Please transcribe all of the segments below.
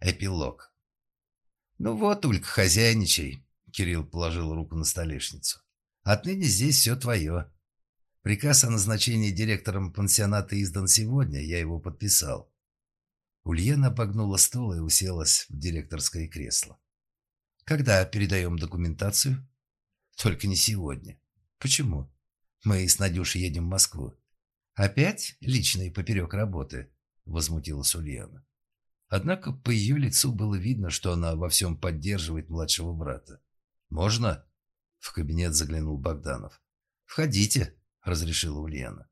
Эпилог. «Ну вот, Улька, хозяйничай», — Кирилл положил руку на столешницу. «Отныне здесь все твое. Приказ о назначении директором пансионата издан сегодня, я его подписал». Ульяна обогнула стол и уселась в директорское кресло. «Когда передаем документацию?» «Только не сегодня». «Почему?» «Мы с Надюшей едем в Москву». «Опять личный поперек работы?» – возмутилась Ульяна. Однако по ее лицу было видно, что она во всем поддерживает младшего брата. «Можно?» – в кабинет заглянул Богданов. «Входите», – разрешила Ульяна.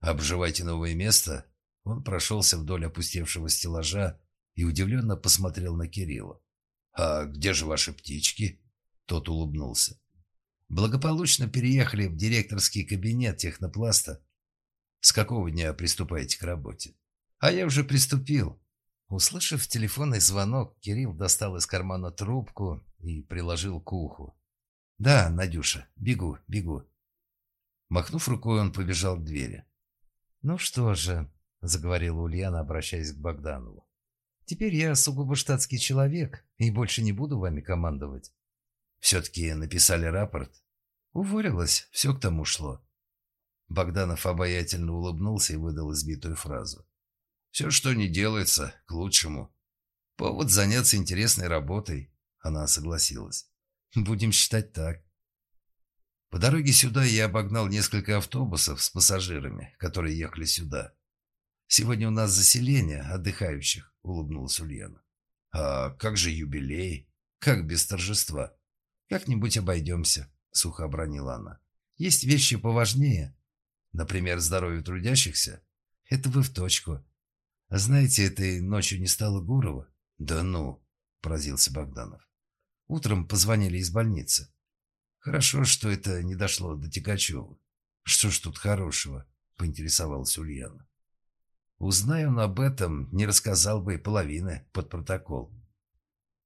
«Обживайте новое место». Он прошелся вдоль опустевшего стеллажа и удивленно посмотрел на Кирилла. «А где же ваши птички?» Тот улыбнулся. «Благополучно переехали в директорский кабинет технопласта. С какого дня приступаете к работе?» «А я уже приступил. Услышав телефонный звонок, Кирилл достал из кармана трубку и приложил к уху. «Да, Надюша, бегу, бегу». Махнув рукой, он побежал к двери. «Ну что же», — заговорила Ульяна, обращаясь к Богданову. «Теперь я сугубо штатский человек и больше не буду вами командовать». «Все-таки написали рапорт?» «Уволилась, все к тому шло». Богданов обаятельно улыбнулся и выдал избитую фразу. Все, что не делается, к лучшему. Повод заняться интересной работой. Она согласилась. Будем считать так. По дороге сюда я обогнал несколько автобусов с пассажирами, которые ехали сюда. Сегодня у нас заселение отдыхающих, улыбнулась Ульяна. А как же юбилей? Как без торжества? Как-нибудь обойдемся, сухо обронила она. Есть вещи поважнее. Например, здоровье трудящихся. Это вы в точку. Знаете, этой ночью не стало Гурова? Да ну, поразился Богданов. Утром позвонили из больницы. Хорошо, что это не дошло до Тикачева. Что ж тут хорошего, поинтересовалась Ульяна. Узнай он об этом, не рассказал бы и половины под протокол.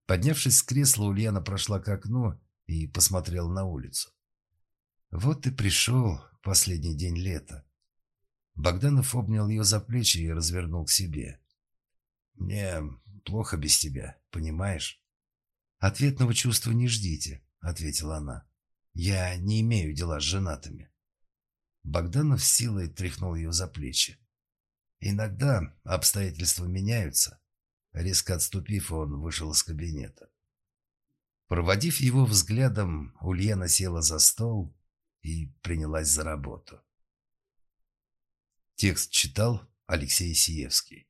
Поднявшись с кресла, Ульяна прошла к окну и посмотрела на улицу. Вот и пришел последний день лета. Богданов обнял ее за плечи и развернул к себе. «Мне плохо без тебя, понимаешь?» «Ответного чувства не ждите», — ответила она. «Я не имею дела с женатыми». Богданов силой тряхнул ее за плечи. «Иногда обстоятельства меняются». Резко отступив, он вышел из кабинета. Проводив его взглядом, Ульяна села за стол и принялась за работу. Текст читал Алексей Сиевский.